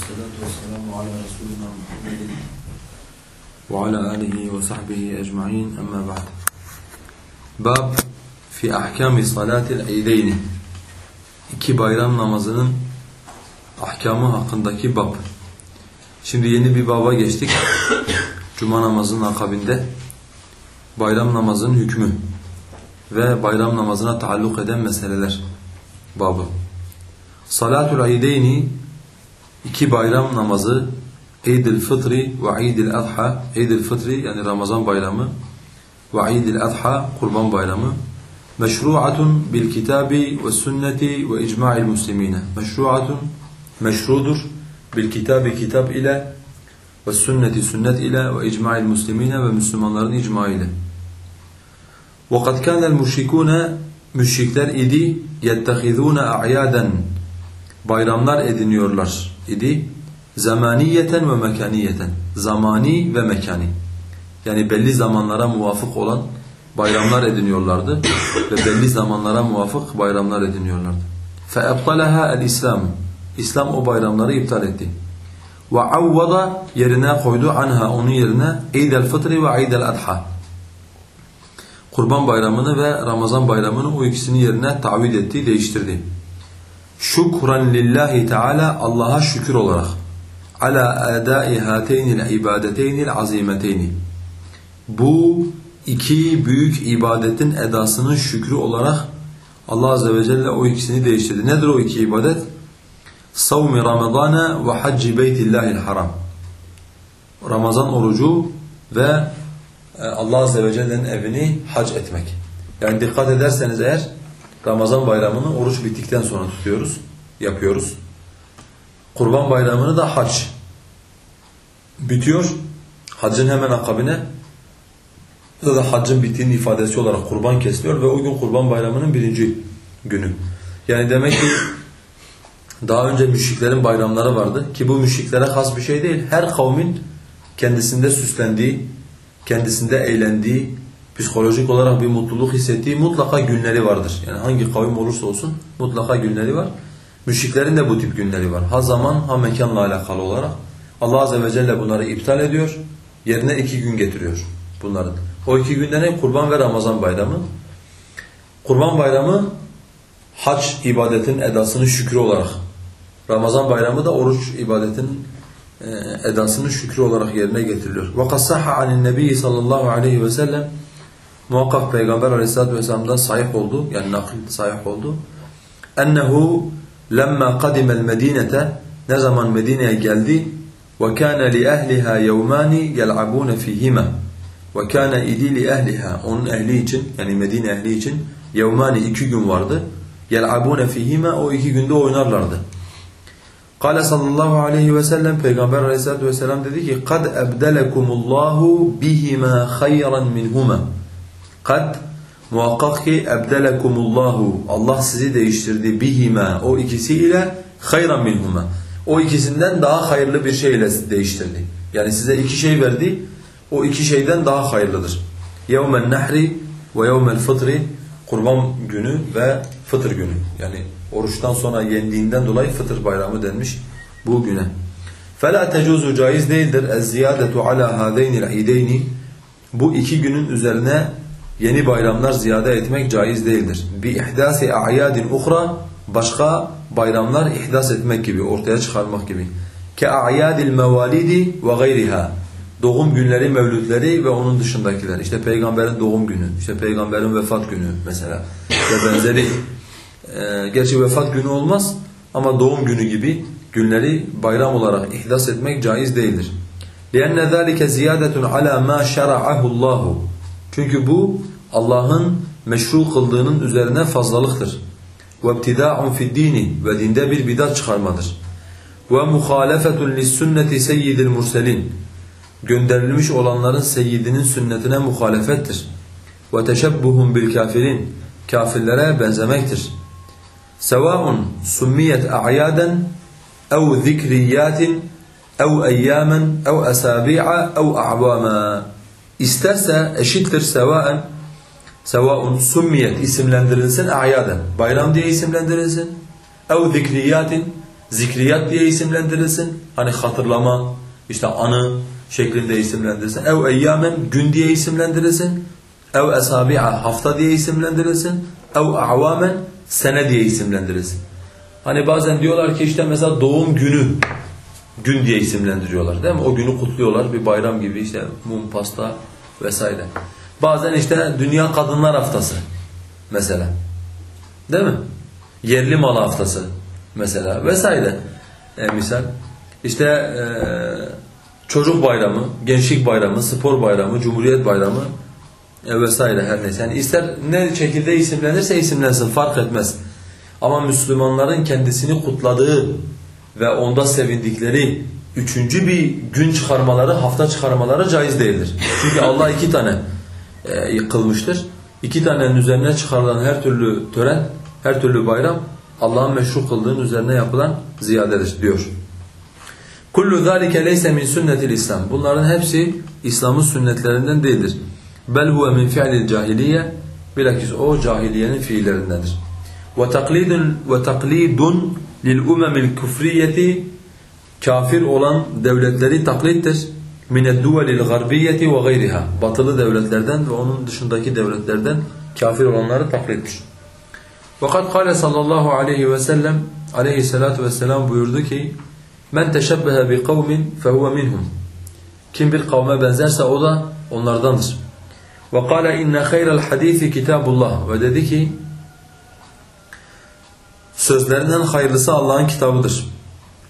والصلاة والسلام على رسولنا محمد وعلى آله وصحبه أجمعين أما بعد Bab fi ahkami salatil eydeyni İki bayram namazının ahkamı hakkındaki bab. Şimdi yeni bir baba geçtik. Cuma namazının akabinde bayram namazının hükmü ve bayram namazına taalluk eden meseleler babı. Salatul eydeyni iki bayram namazı Eid-i Fıtri ve Eid-i Adha Eid-i Fıtri yani Ramazan bayramı ve Eid-i Adha Kurban bayramı meşru'atun bil kitabi ve sünneti ve icma'il muslimine meşru'atun meşrudur bil kitabi kitap ile ve sünneti sünnet ile ve icma'il muslimine ve Müslümanların icma ile وَقَدْ كَانَ الْمُشْرِكُونَ Müşrikler idi يَتَّخِذُونَ اَعْيَادًا Bayramlar ediniyorlar idi zamaniyeten ve mekaniyeten zamani ve mekani yani belli zamanlara muvafık olan bayramlar ediniyorlardı ve belli zamanlara muvafık bayramlar ediniyorlardı. فَاَبْطَلَهَا الْاِسْلَامُ İslam o bayramları iptal etti. وَعَوَّضَ yerine koydu anha onun yerine اِيدَ الْفِطْرِ وَاِيدَ الْاَضْحَى Kurban bayramını ve Ramazan bayramını o ikisini yerine tavil etti, değiştirdi. Şükran lillahi teala Allah'a şükür olarak ala adai hateynil ibadeteynil azimeteyni. Bu iki büyük ibadetin edasının şükrü olarak Allah azze ve celle o ikisini değiştirdi. Nedir o iki ibadet? Savmi Ramazana ve hacci beytillahil haram. Ramazan orucu ve Allah azze ve celle'nin evini hac etmek. Yani dikkat ederseniz eğer Ramazan bayramını oruç bittikten sonra tutuyoruz, yapıyoruz. Kurban bayramını da hac bitiyor. Haccın hemen akabine da da haccın bittiğinin ifadesi olarak kurban kesiliyor ve o gün kurban bayramının birinci günü. Yani demek ki daha önce müşriklerin bayramları vardı ki bu müşriklere has bir şey değil. Her kavmin kendisinde süslendiği, kendisinde eğlendiği, psikolojik olarak bir mutluluk hissettiği mutlaka günleri vardır. Yani hangi kavim olursa olsun mutlaka günleri var. Müşriklerin de bu tip günleri var. Ha zaman ha mekanla alakalı olarak. Allah Azze ve Celle bunları iptal ediyor. Yerine iki gün getiriyor bunların. O iki günde ne? Kurban ve Ramazan bayramı. Kurban bayramı hac ibadetin edasını şükrü olarak. Ramazan bayramı da oruç ibadetin edasını şükrü olarak yerine getiriliyor. وَقَدْ صَحَّ عَنِ النَّبِيِّ sallallahu aleyhi ve sellem muhakkak Peygamber Aleyhisselatü Vesselam'dan sahih oldu. Yani nakil sahih oldu. Ennehu lemma kadimel medinete ne zaman Medine'ye geldi ve kana li ehliha yevmani yel'abun fihima ve kana idi li ehliha onun ehli için yani Medine ehli için yevmani iki gün vardı. Yel'abun fihima o iki günde oynarlardı. Kale sallallahu aleyhi ve sellem Peygamber aleyhissalatu vesselam dedi ki kad ebdelekumullahu bihima hayran minhuma Kad muhakkak ki ebdelekumullahu Allah sizi değiştirdi bihima o ikisiyle hayran minhuma. O ikisinden daha hayırlı bir şeyle değiştirdi. Yani size iki şey verdi. O iki şeyden daha hayırlıdır. Yevmen nehri ve yevmel fıtri kurban günü ve fıtır günü. Yani oruçtan sonra yendiğinden dolayı fıtır bayramı denmiş bu güne. فَلَا تَجُوزُ caiz değildir اَزْزِيَادَةُ عَلَى هَذَيْنِ الْعِيدَيْنِ Bu iki günün üzerine yeni bayramlar ziyade etmek caiz değildir. Bi ihdasi a'yadin uhra başka bayramlar ihdas etmek gibi, ortaya çıkarmak gibi. Ke a'yadil mevalidi ve gayriha. Doğum günleri, mevlütleri ve onun dışındakiler. İşte peygamberin doğum günü, işte peygamberin vefat günü mesela. Ve benzeri. Ee, gerçi vefat günü olmaz ama doğum günü gibi günleri bayram olarak ihdas etmek caiz değildir. لِأَنَّ ذَٰلِكَ زِيَادَةٌ عَلَى مَا شَرَعَهُ اللّٰهُ Çünkü bu Allah'ın meşru kıldığının üzerine fazlalıktır. وَابْتِدَاعٌ فِي الدِّينِ Ve dinde bir bidat çıkarmadır. وَمُخَالَفَةٌ لِلسُنَّةِ سَيِّدِ الْمُرْسَلِينَ Gönderilmiş olanların seyyidinin sünnetine muhalefettir. وَتَشَبُّهُمْ بِالْكَافِرِينَ Kafirlere benzemektir. سَوَاءٌ سُمِّيَتْ أَعْيَادًا اَوْ ذِكْرِيَّاتٍ اَوْ اَيَّامًا اَوْ أَسَابِيعَ اَوْ اَعْوَامًا İsterse eşittir sevaen sevaun summiyet isimlendirilsin a'yaden bayram diye isimlendirilsin ev zikriyatin zikriyat diye isimlendirilsin. Hani hatırlama, işte anı şeklinde isimlendirilsin. Ev eyyamen gün diye isimlendirilsin. Ev esabi'a hafta diye isimlendirilsin. Ev a'vamen sene diye isimlendirilsin. Hani bazen diyorlar ki işte mesela doğum günü gün diye isimlendiriyorlar değil mi? O günü kutluyorlar bir bayram gibi işte mum, pasta vesaire. Bazen işte Dünya Kadınlar Haftası mesela. Değil mi? Yerli mal haftası mesela vesaire. E, misal. İşte e, çocuk bayramı, gençlik bayramı, spor bayramı, cumhuriyet bayramı e, vesaire her neyse. Yani ister ne şekilde isimlenirse isimlensin fark etmez. Ama Müslümanların kendisini kutladığı ve onda sevindikleri üçüncü bir gün çıkarmaları, hafta çıkarmaları caiz değildir. Çünkü Allah iki tane e, kılmıştır. İki tanenin üzerine çıkarılan her türlü tören, her türlü bayram Allah'ın meşru kıldığının üzerine yapılan ziyadedir diyor. Kullu zalike leyse min sünnetil İslam. Bunların hepsi İslam'ın sünnetlerinden değildir. Bel huve min fi'lil cahiliye. Bilakis o cahiliyenin fiillerindendir. Ve taklidun ve taklidun lil umemil küfriyeti kafir olan devletleri taklittir. Duvelil garbiyeti ve gayriha. Batılı devletlerden ve onun dışındaki devletlerden kafir olanları taklittir. Fakat kâle sallallahu aleyhi ve sellem aleyhissalatu vesselam buyurdu ki Men teşebbehe bi kavmin fehuve minhum. Kim bir kavme benzerse o da onlardandır. Ve kâle inne hayrel hadisi kitabullah. Ve dedi ki sözlerin en hayırlısı Allah'ın kitabıdır.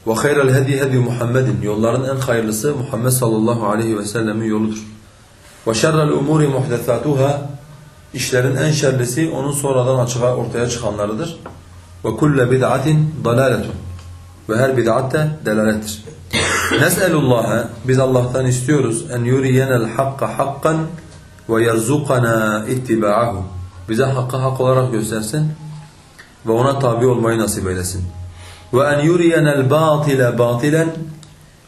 Ve hayrel hedi hedi Muhammedin. Yolların en hayırlısı Muhammed sallallahu aleyhi ve sellemin yoludur. Ve şerrel umuri muhdesatuhâ. İşlerin en şerlisi onun sonradan açığa ortaya çıkanlarıdır. Ve kulle bid'atin dalaletun. Ve her bid'at da delalettir. Nes'elullaha biz Allah'tan istiyoruz en yuriyenel hakka hakkan ve yerzukana ittiba'ahu. Bize hakkı hak olarak göstersin ve ona tabi olmayı nasip eylesin. Yuriyenel batile batilen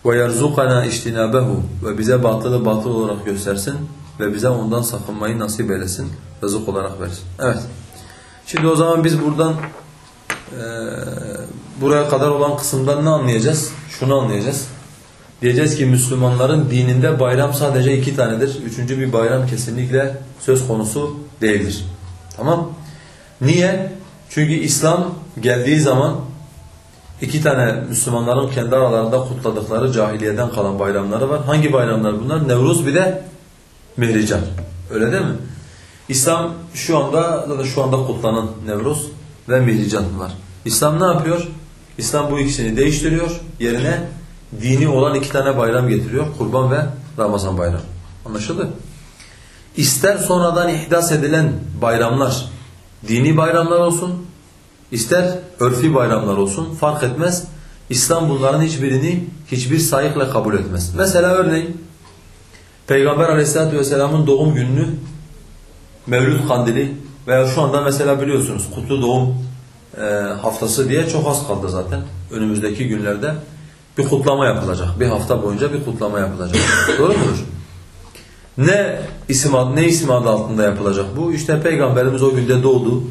ve yerzukana iştinabehu ve bize batılı batıl olarak göstersin ve bize ondan sakınmayı nasip eylesin, rızık olarak versin. Evet. Şimdi o zaman biz buradan e, buraya kadar olan kısımdan ne anlayacağız? Şunu anlayacağız. Diyeceğiz ki Müslümanların dininde bayram sadece iki tanedir. Üçüncü bir bayram kesinlikle söz konusu değildir. Tamam? Niye? Çünkü İslam geldiği zaman iki tane Müslümanların kendi aralarında kutladıkları cahiliyeden kalan bayramları var. Hangi bayramlar bunlar? Nevruz bir de Mihrican. Öyle değil mi? İslam şu anda da şu anda kutlanan Nevruz ve Mihrican var. İslam ne yapıyor? İslam bu ikisini değiştiriyor. Yerine dini olan iki tane bayram getiriyor. Kurban ve Ramazan bayramı. Anlaşıldı? İster sonradan ihdas edilen bayramlar dini bayramlar olsun, ister örfi bayramlar olsun fark etmez. İslam bunların hiçbirini hiçbir sayıkla kabul etmez. Mesela örneğin Peygamber Aleyhisselatü vesselamın doğum gününü Mevlüt Kandili veya şu anda mesela biliyorsunuz Kutlu Doğum e, haftası diye çok az kaldı zaten önümüzdeki günlerde bir kutlama yapılacak. Bir hafta boyunca bir kutlama yapılacak. Doğru mudur? Ne isim adı, ne isim adı altında yapılacak bu? İşte peygamberimiz o günde doğdu.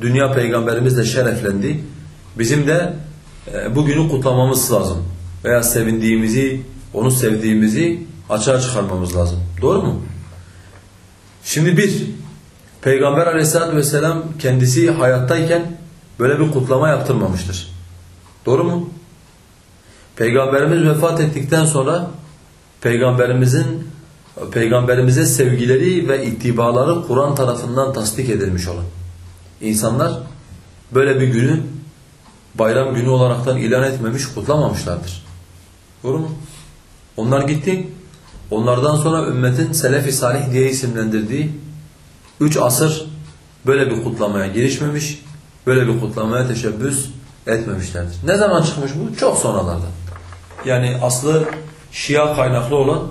Dünya peygamberimiz de şereflendi. Bizim de e, bugünü kutlamamız lazım. Veya sevindiğimizi, onu sevdiğimizi açığa çıkarmamız lazım. Doğru mu? Şimdi bir, Peygamber aleyhissalatü vesselam kendisi hayattayken böyle bir kutlama yaptırmamıştır. Doğru mu? Peygamberimiz vefat ettikten sonra Peygamberimizin Peygamberimize sevgileri ve ittibaları Kur'an tarafından tasdik edilmiş olan insanlar böyle bir günü bayram günü olaraktan ilan etmemiş, kutlamamışlardır. Doğru mu? Onlar gitti. Onlardan sonra ümmetin Selefi Salih diye isimlendirdiği üç asır böyle bir kutlamaya girişmemiş, böyle bir kutlamaya teşebbüs etmemişlerdir. Ne zaman çıkmış bu? Çok sonralarda. Yani aslı Şia kaynaklı olan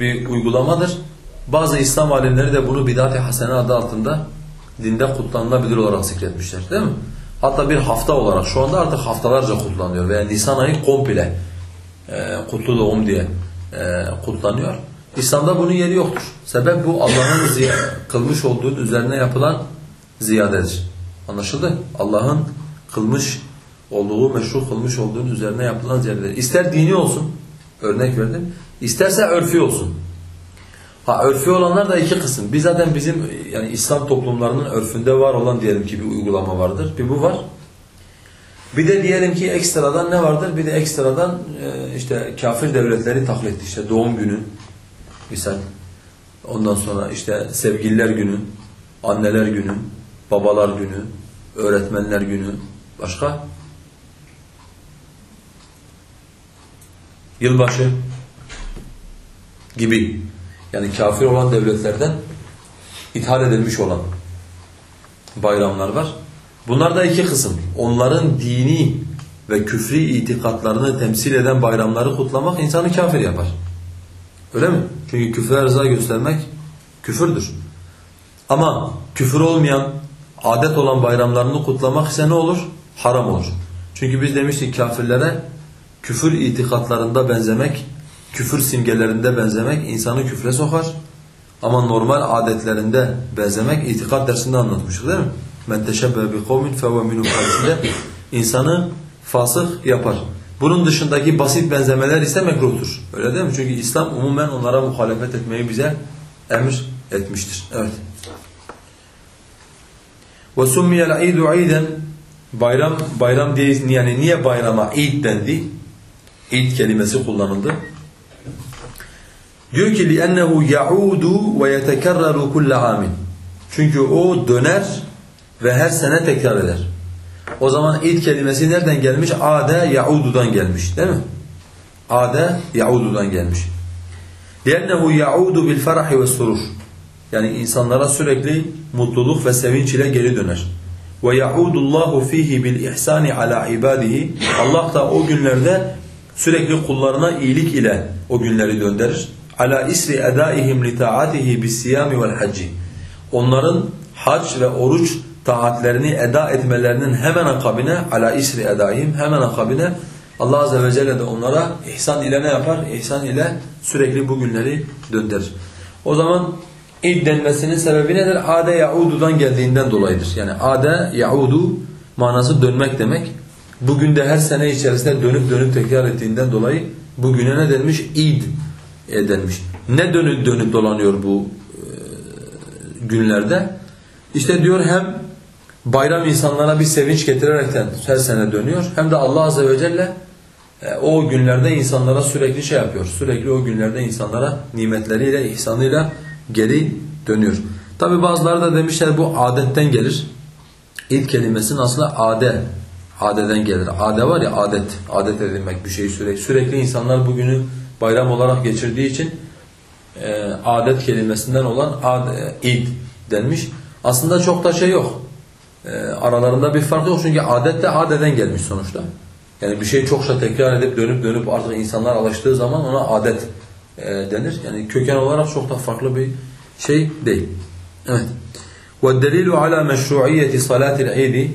bir uygulamadır. Bazı İslam alimleri de bunu bidat-ı hasene adı altında dinde kutlanılabilir olarak zikretmişler değil mi? Hatta bir hafta olarak şu anda artık haftalarca kutlanıyor veya Nisan ayı komple e, kutlu doğum diye e, kutlanıyor. İslam'da bunun yeri yoktur. Sebep bu Allah'ın kılmış olduğu üzerine yapılan ziyadedir. Anlaşıldı? Allah'ın kılmış olduğu, meşru kılmış olduğunun üzerine yapılan ziyaretler. İster dini olsun, örnek verdim, isterse örfi olsun. Ha örfi olanlar da iki kısım. Bir zaten bizim yani İslam toplumlarının örfünde var olan diyelim ki bir uygulama vardır. Bir bu var. Bir de diyelim ki ekstradan ne vardır? Bir de ekstradan e, işte kafir devletleri taklit işte doğum günü misal. Ondan sonra işte sevgililer günü, anneler günü, babalar günü, öğretmenler günü, başka? Yılbaşı gibi. Yani kafir olan devletlerden ithal edilmiş olan bayramlar var. Bunlar da iki kısım. Onların dini ve küfri itikatlarını temsil eden bayramları kutlamak insanı kafir yapar. Öyle mi? Çünkü küfre rıza göstermek küfürdür. Ama küfür olmayan, adet olan bayramlarını kutlamak ise ne olur? Haram olur. Çünkü biz demiştik kafirlere küfür itikatlarında benzemek, küfür simgelerinde benzemek insanı küfre sokar. Ama normal adetlerinde benzemek itikat dersinde anlatmıştık değil mi? Men teşebbe bi kavmin fehuve minhum hadisinde insanı fasık yapar. Bunun dışındaki basit benzemeler ise mekruhtur. Öyle değil mi? Çünkü İslam umumen onlara muhalefet etmeyi bize emir etmiştir. Evet. وَسُمِّيَ الْعِيدُ عِيدًا Bayram, bayram diye yani niye bayrama id dendi? İd kelimesi kullanıldı. Diyor ki لِأَنَّهُ يَعُودُ وَيَتَكَرَّرُ كُلَّ عَامٍ Çünkü o döner ve her sene tekrar eder. O zaman id kelimesi nereden gelmiş? Ade yaududan gelmiş değil mi? Ade yaududan gelmiş. لِأَنَّهُ يَعُودُ بِالْفَرَحِ وَالسُّرُورِ Yani insanlara sürekli mutluluk ve sevinç ile geri döner. وَيَعُودُ اللّٰهُ ف۪يهِ بِالْاِحْسَانِ عَلَى عِبَادِهِ Allah da o günlerde sürekli kullarına iyilik ile o günleri döndürür. ala isri edaihim li taatihi bis siyami vel hacci. Onların hac ve oruç taatlerini eda etmelerinin hemen akabine ala isri edaihim hemen akabine Allah azze ve celle de onlara ihsan ile ne yapar? İhsan ile sürekli bu günleri döndürür. O zaman id denmesinin sebebi nedir? Ade yaududan geldiğinden dolayıdır. Yani ade yaudu manası dönmek demek. Bugün de her sene içerisinde dönüp dönüp tekrar ettiğinden dolayı bugüne ne denmiş? İd e, denmiş. Ne dönüp dönüp dolanıyor bu e, günlerde? İşte diyor hem bayram insanlara bir sevinç getirerekten her sene dönüyor. Hem de Allah Azze ve Celle e, o günlerde insanlara sürekli şey yapıyor. Sürekli o günlerde insanlara nimetleriyle, ihsanıyla geri dönüyor. Tabi bazıları da demişler bu adetten gelir. İlk kelimesinin aslında ade, adeden gelir. Ade var ya adet, adet edilmek bir şeyi sürekli. Sürekli insanlar bugünü bayram olarak geçirdiği için e, adet kelimesinden olan ad, e, id denmiş. Aslında çok da şey yok. E, aralarında bir fark yok çünkü adet de adeden gelmiş sonuçta. Yani bir şey çokça tekrar edip dönüp dönüp artık insanlar alıştığı zaman ona adet e, denir. Yani köken olarak çok da farklı bir şey değil. Evet. وَالدَّلِيلُ عَلَى مَشْرُعِيَّةِ صَلَاةِ الْعِيدِ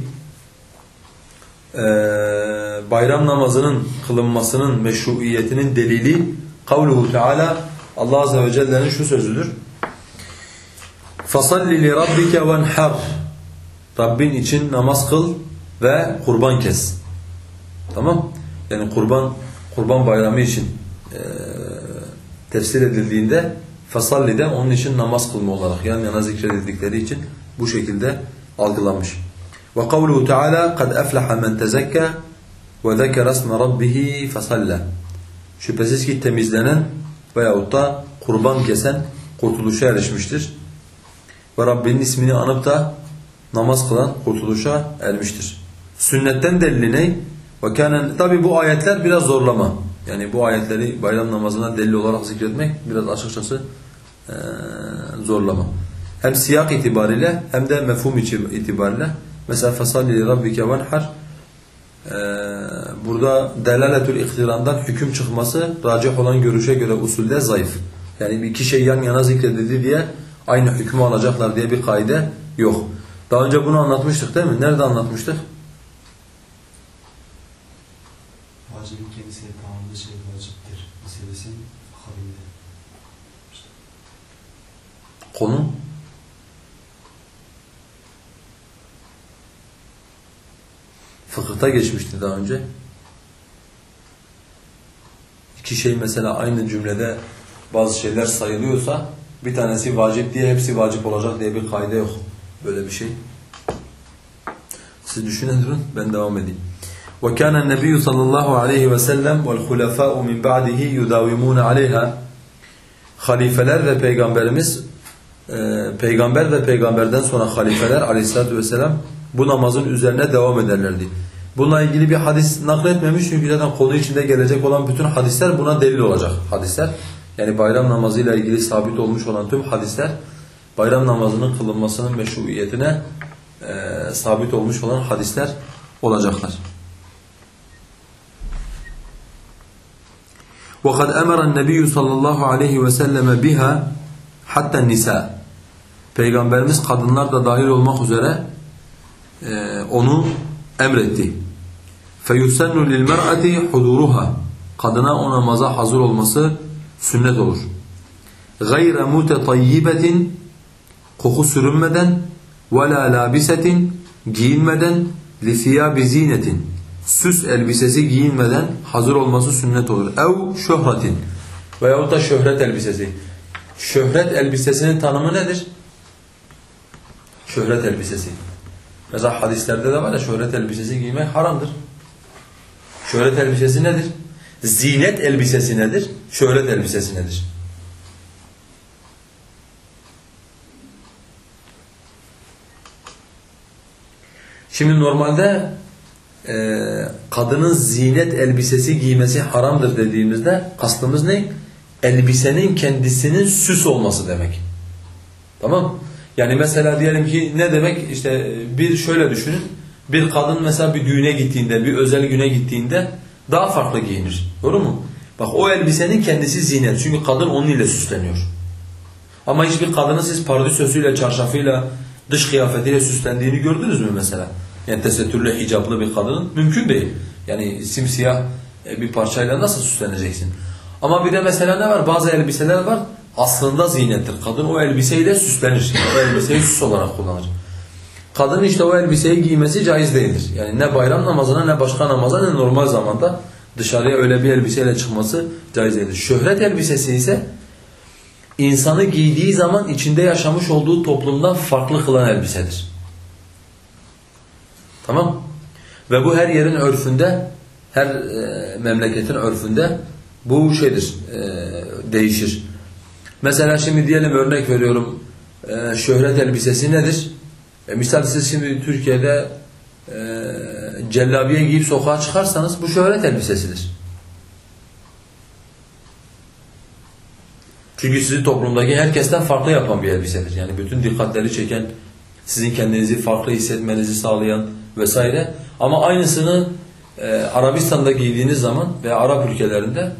bayram namazının kılınmasının meşruiyetinin delili kavluhu Teala Allah azze ve celle'nin şu sözüdür. Fasalli li rabbike venhar. Rabbin için namaz kıl ve kurban kes. Tamam? Yani kurban kurban bayramı için e, tefsir edildiğinde fasalli de onun için namaz kılma olarak yan yana zikredildikleri için bu şekilde algılanmış. Ve kavluhu Teala kad aflaha men tezekka zekere isme rabbih fasalla. Şüphesiz ki temizlenen veyahut da kurban kesen kurtuluşa erişmiştir. Ve Rabbinin ismini anıp da namaz kılan kurtuluşa ermiştir. Sünnetten delili ne? Ve kânen tabi bu ayetler biraz zorlama. Yani bu ayetleri bayram namazına delil olarak zikretmek biraz açıkçası e, zorlama. Hem siyak itibariyle hem de mefhum itibariyle. Mesela fasalli rabbike venhar e, burada delaletül iktirandan hüküm çıkması racih olan görüşe göre usulde zayıf. Yani bir iki şey yan yana zikredildi diye aynı hükmü alacaklar diye bir kaide yok. Daha önce bunu anlatmıştık değil mi? Nerede anlatmıştık? Vacibin kendisine tamamladığı şey vaciptir. Meselesinin akabinde. Konu Fıkıhta geçmişti daha önce. İki şey mesela aynı cümlede bazı şeyler sayılıyorsa bir tanesi vacip diye hepsi vacip olacak diye bir kaide yok. Böyle bir şey. Siz düşünün durun ben devam edeyim. وكان النبي صلى الله عليه وسلم والخلفاء من بعده يداومون عليها Halifeler ve peygamberimiz e, peygamber ve peygamberden sonra halifeler aleyhissalatü vesselam bu namazın üzerine devam ederlerdi. Bununla ilgili bir hadis nakletmemiş çünkü zaten konu içinde gelecek olan bütün hadisler buna delil olacak hadisler. Yani bayram namazıyla ilgili sabit olmuş olan tüm hadisler bayram namazının kılınmasının meşruiyetine e, sabit olmuş olan hadisler olacaklar. وقد أمر النبي صلى الله عليه وسلم بها حتى النساء Peygamberimiz kadınlar da dahil olmak üzere e, onu emretti. فَيُسَنُّ لِلْمَرْأَةِ حُضُورُهَا Kadına o namaza hazır olması sünnet olur. غَيْرَ مُتَطَيِّبَةٍ Koku sürünmeden وَلَا لَابِسَةٍ Giyinmeden لِثِيَابِ زِينَةٍ Süs elbisesi giyinmeden hazır olması sünnet olur. اَوْ شُهْرَةٍ Veyahut da şöhret elbisesi. Şöhret elbisesinin tanımı nedir? Şöhret elbisesi. Mesela hadislerde de var ya şöhret elbisesi giymek haramdır. Şöhret elbisesi nedir? Zinet elbisesi nedir? Şöhret elbisesi nedir? Şimdi normalde e, kadının zinet elbisesi giymesi haramdır dediğimizde kastımız ne? Elbisenin kendisinin süs olması demek. Tamam Yani mesela diyelim ki ne demek? İşte bir şöyle düşünün. Bir kadın mesela bir düğüne gittiğinde, bir özel güne gittiğinde daha farklı giyinir. Doğru mu? Bak o elbisenin kendisi zinet. Çünkü kadın onun ile süsleniyor. Ama hiçbir kadını siz pardüsösüyle, çarşafıyla, dış kıyafetiyle süslendiğini gördünüz mü mesela? Yani tesettürlü, hicaplı bir kadının mümkün değil. Yani simsiyah bir parçayla nasıl süsleneceksin? Ama bir de mesela ne var? Bazı elbiseler var aslında zinettir. Kadın o elbiseyle süslenir. O elbiseyi süs olarak kullanır. Kadın işte o elbiseyi giymesi caiz değildir. Yani ne bayram namazına ne başka namaza ne normal zamanda dışarıya öyle bir elbiseyle çıkması caiz değildir. Şöhret elbisesi ise insanı giydiği zaman içinde yaşamış olduğu toplumdan farklı kılan elbisedir. Tamam? Ve bu her yerin örfünde, her e, memleketin örfünde bu şeydir, e, değişir. Mesela şimdi diyelim örnek veriyorum, e, şöhret elbisesi nedir? E, misal siz şimdi Türkiye'de e, cellabiye giyip sokağa çıkarsanız bu şöhret elbisesidir. Çünkü sizi toplumdaki herkesten farklı yapan bir elbisedir. Yani bütün dikkatleri çeken, sizin kendinizi farklı hissetmenizi sağlayan vesaire. Ama aynısını e, Arabistan'da giydiğiniz zaman veya Arap ülkelerinde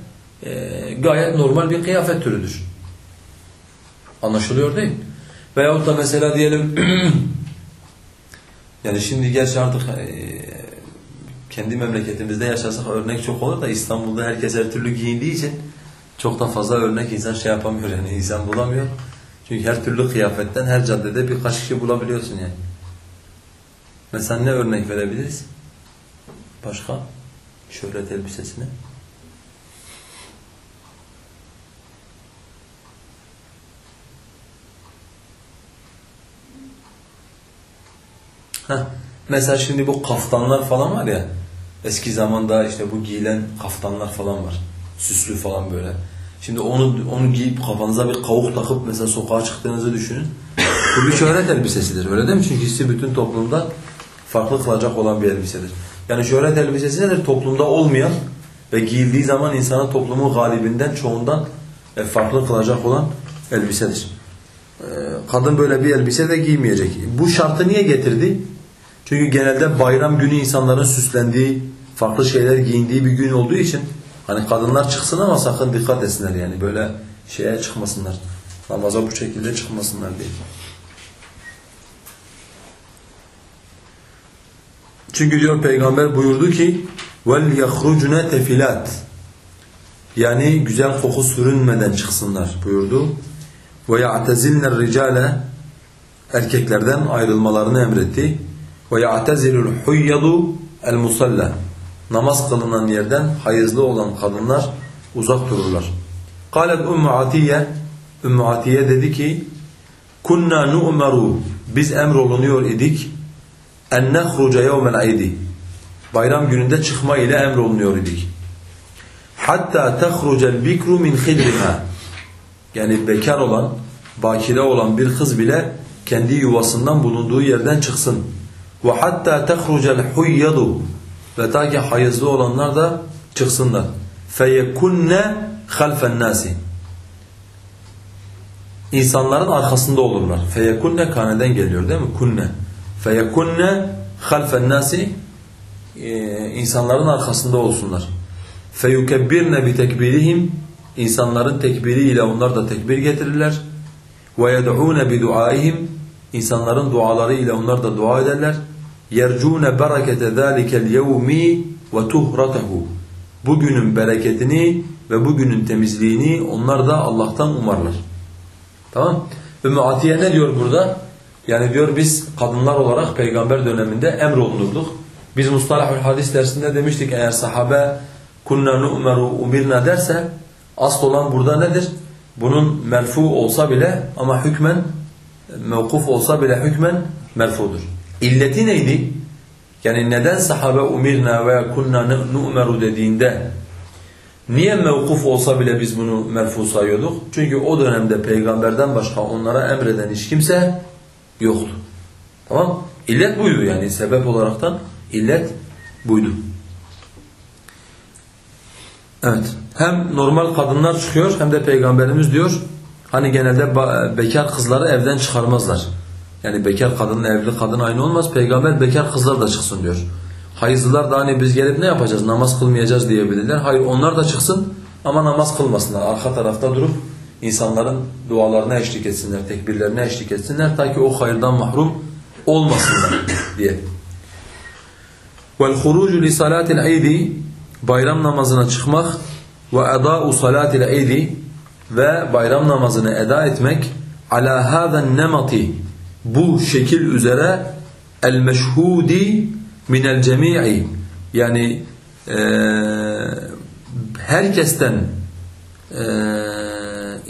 e, gayet normal bir kıyafet türüdür. Anlaşılıyor değil mi? Veyahut da mesela diyelim yani şimdi gerçi artık e, kendi memleketimizde yaşasak örnek çok olur da İstanbul'da herkes her türlü giyindiği için çok da fazla örnek insan şey yapamıyor yani insan bulamıyor. Çünkü her türlü kıyafetten her caddede birkaç kişi bulabiliyorsun yani. Mesela ne örnek verebiliriz? Başka? Şöhret elbisesine. Heh. Mesela şimdi bu kaftanlar falan var ya, eski zamanda işte bu giyilen kaftanlar falan var. Süslü falan böyle. Şimdi onu onu giyip kafanıza bir kavuk takıp mesela sokağa çıktığınızı düşünün. Bu bir şöhret elbisesidir öyle değil mi? Çünkü hissi bütün toplumda farklı kılacak olan bir elbisedir. Yani şöhret elbisesi nedir? Toplumda olmayan ve giyildiği zaman insanın toplumun galibinden, çoğundan e, farklı kılacak olan elbisedir. E, kadın böyle bir elbise de giymeyecek. Bu şartı niye getirdi? Çünkü genelde bayram günü insanların süslendiği, farklı şeyler giyindiği bir gün olduğu için hani kadınlar çıksın ama sakın dikkat etsinler yani böyle şeye çıkmasınlar. Namaza bu şekilde çıkmasınlar diye. Çünkü diyor peygamber buyurdu ki vel yahrucuna tefilat. Yani güzel koku sürünmeden çıksınlar buyurdu. Ve ya'tezilner ricale erkeklerden ayrılmalarını emretti. Ve ya'tezilul huyyadu el musalla namaz kılınan yerden hayızlı olan kadınlar uzak dururlar. Kalet Ümmü Atiye Ümmü Atiye dedi ki kunna nu'maru biz emrolunuyor idik en nehruca yevmel aydi bayram gününde çıkma ile emrolunuyor idik. Hatta tehrucel bikru min khidriha yani bekar olan, bakire olan bir kız bile kendi yuvasından bulunduğu yerden çıksın. Ve hatta tehrucel huyyadu ve ta ki hayızlı olanlar da çıksınlar. Feyekunne halfen nasi. İnsanların arkasında olurlar. Feyekunne kaneden geliyor değil mi? Kunne. Feyekunne halfen nasi insanların arkasında olsunlar. Feyukebbirne bi insanların tekbiriyle onlar da tekbir getirirler. Bi duaihim insanların duaları ile onlar da dua ederler. Berekete zâlikel yevmi ve tuhratehu Bugünün bereketini ve bugünün temizliğini onlar da Allah'tan umarlar. Tamam? Ümmü Atiye ne diyor burada? Yani diyor biz kadınlar olarak peygamber döneminde emrolunurduk. Biz mustalahul hadis dersinde demiştik eğer sahabe kunna nu'meru umirna derse asıl olan burada nedir? Bunun merfu olsa bile ama hükmen mevkuf olsa bile hükmen merfudur. İlleti neydi? Yani neden sahabe umirna veya kunna nu'meru dediğinde niye mevkuf olsa bile biz bunu merfu sayıyorduk? Çünkü o dönemde peygamberden başka onlara emreden hiç kimse yoktu. Tamam? İllet buydu yani sebep olaraktan illet buydu. Evet Hem normal kadınlar çıkıyor hem de peygamberimiz diyor hani genelde bekar kızları evden çıkarmazlar. Yani bekar kadınla evli kadın aynı olmaz. Peygamber bekar kızlar da çıksın diyor. Hayızlılar da hani biz gelip ne yapacağız? Namaz kılmayacağız diyebilirler. Hayır onlar da çıksın ama namaz kılmasınlar. Arka tarafta durup insanların dualarına eşlik etsinler, tekbirlerine eşlik etsinler ta ki o hayırdan mahrum olmasınlar diye. وَالْخُرُوجُ لِصَلَاتِ الْعِيدِ Bayram namazına çıkmak eda'u salatil idi ve bayram namazını eda etmek ala hâzen nemati bu şekil üzere el meşhudi minel cemi'i yani e, herkesten e,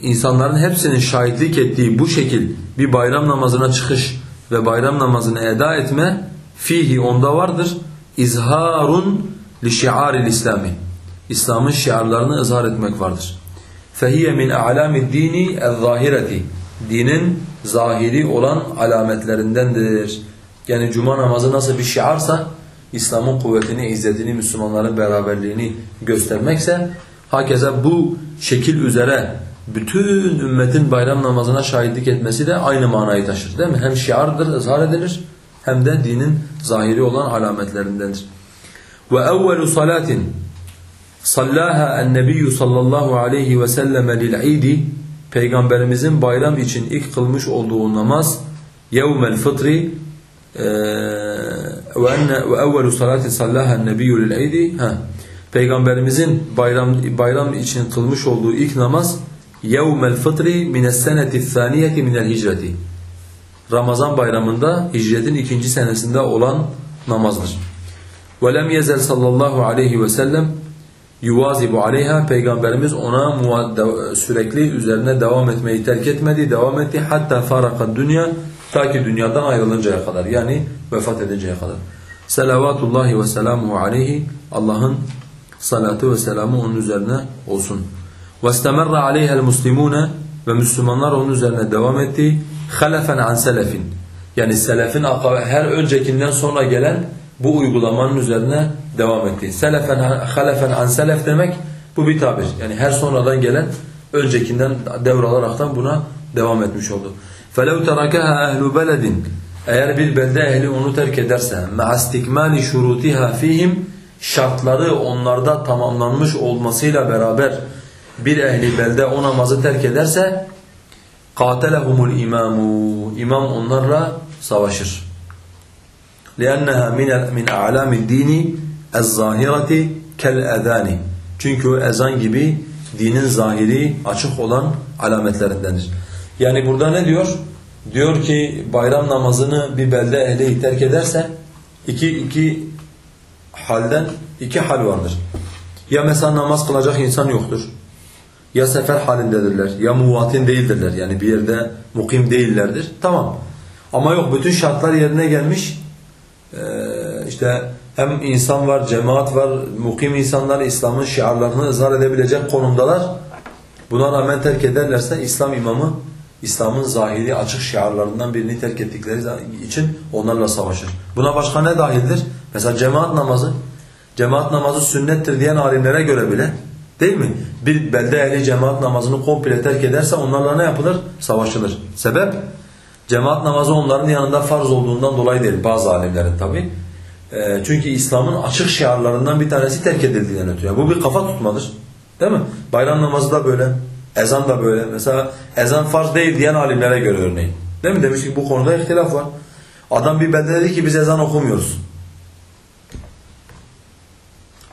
insanların hepsinin şahitlik ettiği bu şekil bir bayram namazına çıkış ve bayram namazını eda etme fihi onda vardır. İzharun li şiaril İslami İslam'ın şiarlarını ızhar etmek vardır. فَهِيَ مِنْ اَعْلَامِ الدِّينِ الظَّاهِرَةِ Dinin zahiri olan alametlerindendir. Yani cuma namazı nasıl bir şiarsa, İslam'ın kuvvetini, izzetini, Müslümanların beraberliğini göstermekse, hakeza bu şekil üzere bütün ümmetin bayram namazına şahitlik etmesi de aynı manayı taşır değil mi? Hem şiardır, ızhar edilir, hem de dinin zahiri olan alametlerindendir. وَاَوَّلُ صَلَاتٍ Sallaha en-nebiyyü sallallahu aleyhi ve selleme lil-idi Peygamberimizin bayram için ilk kılmış olduğu namaz yevmel fıtri ve evvelu salati sallaha en-nebiyyü lil-idi Peygamberimizin bayram bayram için kılmış olduğu ilk namaz yevmel fıtri mine's-seneti thaniyeti minel hicreti Ramazan bayramında hicretin ikinci senesinde olan namazdır. Ve lem yezel sallallahu aleyhi ve sellem yuvazibu aleyha peygamberimiz ona sürekli üzerine devam etmeyi terk etmedi devam etti hatta faraka dünya ta ki dünyadan ayrılıncaya kadar yani vefat edinceye kadar selavatullahi ve selamuhu aleyhi Allah'ın salatu ve selamı onun üzerine olsun وَاسْتَمَرَّ عَلَيْهَا الْمُسْلِمُونَ ve Müslümanlar onun üzerine devam etti خَلَفًا عَنْ selefin yani selefin her öncekinden sonra gelen bu uygulamanın üzerine devam etti. Selefen, halefen an selef demek bu bir tabir. Yani her sonradan gelen öncekinden devralaraktan buna devam etmiş oldu. فَلَوْ تَرَكَهَا اَهْلُ بَلَدٍ Eğer bir belde ehli onu terk ederse مَعَ اسْتِكْمَالِ شُرُوتِهَا فِيهِمْ Şartları onlarda tamamlanmış olmasıyla beraber bir ehli belde o namazı terk ederse قَاتَلَهُمُ الْاِمَامُ İmam onlarla savaşır. لأنها من من أعلام الدين الظاهرة كالأذان çünkü o ezan gibi dinin zahiri açık olan alametlerindendir. Yani burada ne diyor? Diyor ki bayram namazını bir belde ehli terk ederse iki, iki halden iki hal vardır. Ya mesela namaz kılacak insan yoktur. Ya sefer halindedirler. Ya muvatin değildirler. Yani bir yerde mukim değillerdir. Tamam. Ama yok bütün şartlar yerine gelmiş. Ee, işte hem insan var, cemaat var, mukim insanlar İslam'ın şiarlarını ızhar edebilecek konumdalar. Buna rağmen terk ederlerse İslam imamı İslam'ın zahiri açık şiarlarından birini terk ettikleri için onlarla savaşır. Buna başka ne dahildir? Mesela cemaat namazı. Cemaat namazı sünnettir diyen alimlere göre bile değil mi? Bir belde ehli cemaat namazını komple terk ederse onlarla ne yapılır? Savaşılır. Sebep? Cemaat namazı onların yanında farz olduğundan dolayı değil bazı alimlerin tabi. E, çünkü İslam'ın açık şiarlarından bir tanesi terk edildiğinden ötürü. Yani bu bir kafa tutmadır. Değil mi? Bayram namazı da böyle. Ezan da böyle. Mesela ezan farz değil diyen alimlere göre örneğin. Değil mi? Demiş ki bu konuda ihtilaf var. Adam bir belde dedi ki biz ezan okumuyoruz.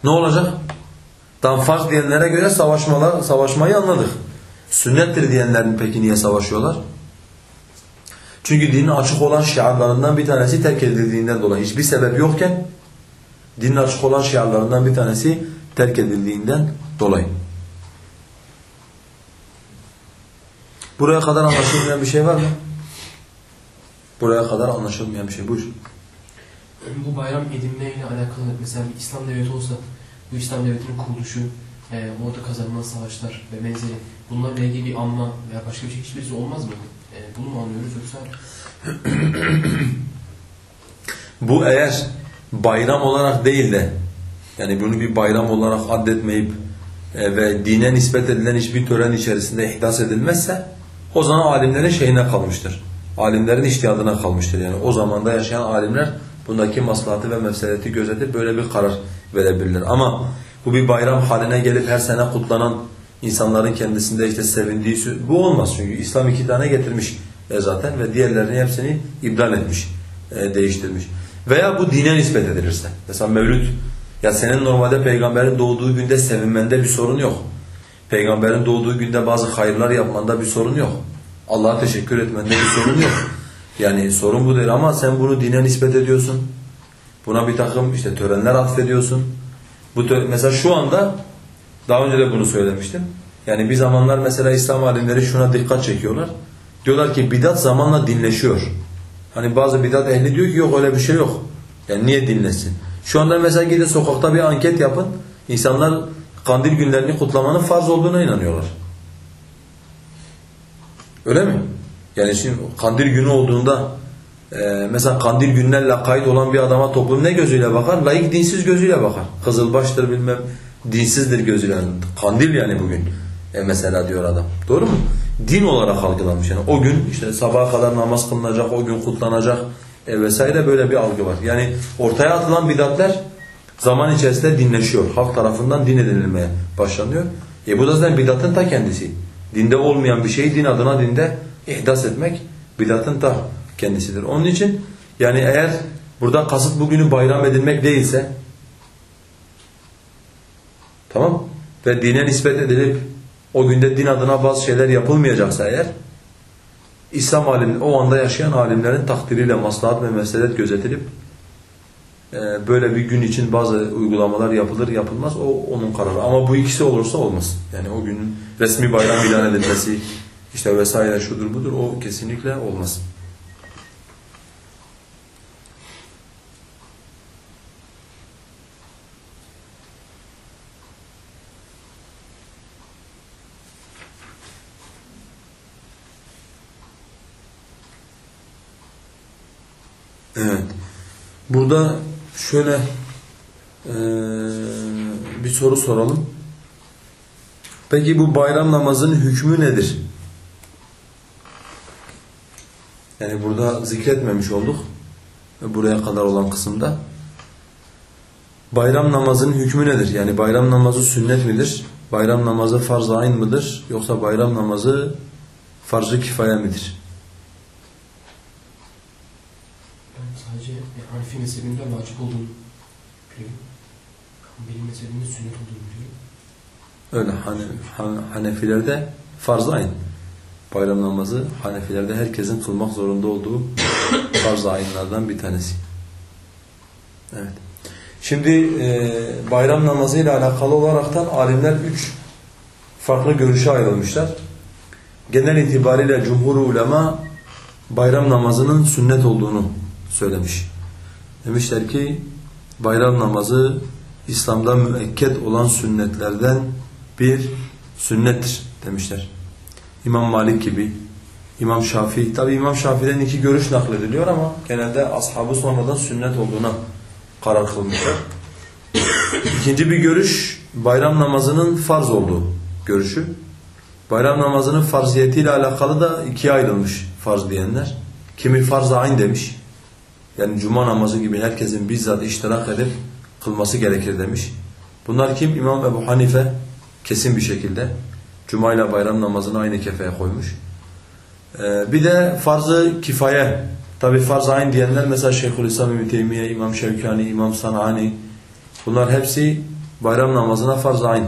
Ne olacak? Tam farz diyenlere göre savaşmalar, savaşmayı anladık. Sünnettir diyenlerin peki niye savaşıyorlar? Çünkü dinin açık olan şiarlarından bir tanesi terk edildiğinden dolayı. Hiçbir sebep yokken dinin açık olan şiarlarından bir tanesi terk edildiğinden dolayı. Buraya kadar anlaşılmayan bir şey var mı? Buraya kadar anlaşılmayan bir şey. Buyur. Bu bayram edinmeyle alakalı mesela bir İslam devleti olsa bu İslam devletinin kuruluşu, e, orada kazanılan savaşlar ve benzeri bunlarla ilgili bir anma veya başka bir şey hiçbirisi olmaz mı? E, bunu mu anlıyoruz yoksa? bu eğer bayram olarak değil de yani bunu bir bayram olarak addetmeyip e, ve dine nispet edilen hiçbir tören içerisinde ihdas edilmezse o zaman alimlerin şeyine kalmıştır. Alimlerin iştihadına kalmıştır. Yani o zamanda yaşayan alimler bundaki maslahatı ve mefsedeti gözetip böyle bir karar verebilirler. Ama bu bir bayram haline gelip her sene kutlanan insanların kendisinde işte sevindiği bu olmaz çünkü İslam iki tane getirmiş e zaten ve diğerlerini hepsini ibdal etmiş, e, değiştirmiş. Veya bu dine nispet edilirse. Mesela mevlüt ya senin normalde peygamberin doğduğu günde sevinmende bir sorun yok. Peygamberin doğduğu günde bazı hayırlar yapmanda bir sorun yok. Allah'a teşekkür etmende bir sorun yok. Yani sorun bu değil ama sen bunu dine nispet ediyorsun. Buna bir takım işte törenler atfediyorsun. Bu mesela şu anda daha önce de bunu söylemiştim. Yani bir zamanlar mesela İslam alimleri şuna dikkat çekiyorlar. Diyorlar ki bidat zamanla dinleşiyor. Hani bazı bidat ehli diyor ki yok öyle bir şey yok. Yani niye dinlesin? Şu anda mesela gidin sokakta bir anket yapın. İnsanlar kandil günlerini kutlamanın farz olduğuna inanıyorlar. Öyle mi? Yani şimdi kandil günü olduğunda e, mesela kandil günlerle kayıt olan bir adama toplum ne gözüyle bakar? Layık dinsiz gözüyle bakar. Kızılbaştır bilmem dinsizdir gözüyle. Kandil yani bugün. E mesela diyor adam. Doğru mu? Din olarak algılanmış. Yani o gün işte sabaha kadar namaz kılınacak, o gün kutlanacak e vesaire böyle bir algı var. Yani ortaya atılan bidatler zaman içerisinde dinleşiyor. Halk tarafından din edinilmeye başlanıyor. E bu da zaten bidatın ta kendisi. Dinde olmayan bir şeyi din adına dinde ihdas etmek bidatın ta kendisidir. Onun için yani eğer burada kasıt bugünü bayram edilmek değilse tamam ve dine nispet edilip o günde din adına bazı şeyler yapılmayacaksa eğer İslam alim, o anda yaşayan alimlerin takdiriyle maslahat ve mesledet gözetilip e, böyle bir gün için bazı uygulamalar yapılır yapılmaz o onun kararı. Ama bu ikisi olursa olmaz. Yani o günün resmi bayram ilan edilmesi işte vesaire şudur budur o kesinlikle olmaz. Evet. Burada şöyle e, bir soru soralım. Peki bu bayram namazının hükmü nedir? Yani burada zikretmemiş olduk. Buraya kadar olan kısımda. Bayram namazının hükmü nedir? Yani bayram namazı sünnet midir? Bayram namazı farz-ı ayn mıdır? Yoksa bayram namazı farz-ı kifaye midir? sadece Hanefi mezhebinde vacip olduğunu biliyorum. Benim mezhebimde sünnet olduğunu biliyorum. Öyle Hane, Hanefilerde farz ayn. Bayram namazı Hanefilerde herkesin kılmak zorunda olduğu farz ayınlardan bir tanesi. Evet. Şimdi e, bayram namazı ile alakalı olaraktan alimler üç farklı görüşe ayrılmışlar. Genel itibariyle cumhur ulema bayram namazının sünnet olduğunu söylemiş. Demişler ki bayram namazı İslam'da müekket olan sünnetlerden bir sünnettir demişler. İmam Malik gibi, İmam Şafii, tabi İmam Şafii'den iki görüş naklediliyor ama genelde ashabı sonradan sünnet olduğuna karar kılmışlar. İkinci bir görüş bayram namazının farz olduğu görüşü. Bayram namazının farziyetiyle alakalı da ikiye ayrılmış farz diyenler. Kimi farz ayn demiş. Yani cuma namazı gibi herkesin bizzat iştirak edip kılması gerekir demiş. Bunlar kim? İmam Ebu Hanife kesin bir şekilde cuma ile bayram namazını aynı kefeye koymuş. Ee, bir de farz-ı kifaye. Tabi farz ayn diyenler mesela Şeyhülislam İbn Teymiye, İmam Şevkani, İmam Sanani bunlar hepsi bayram namazına farz ayn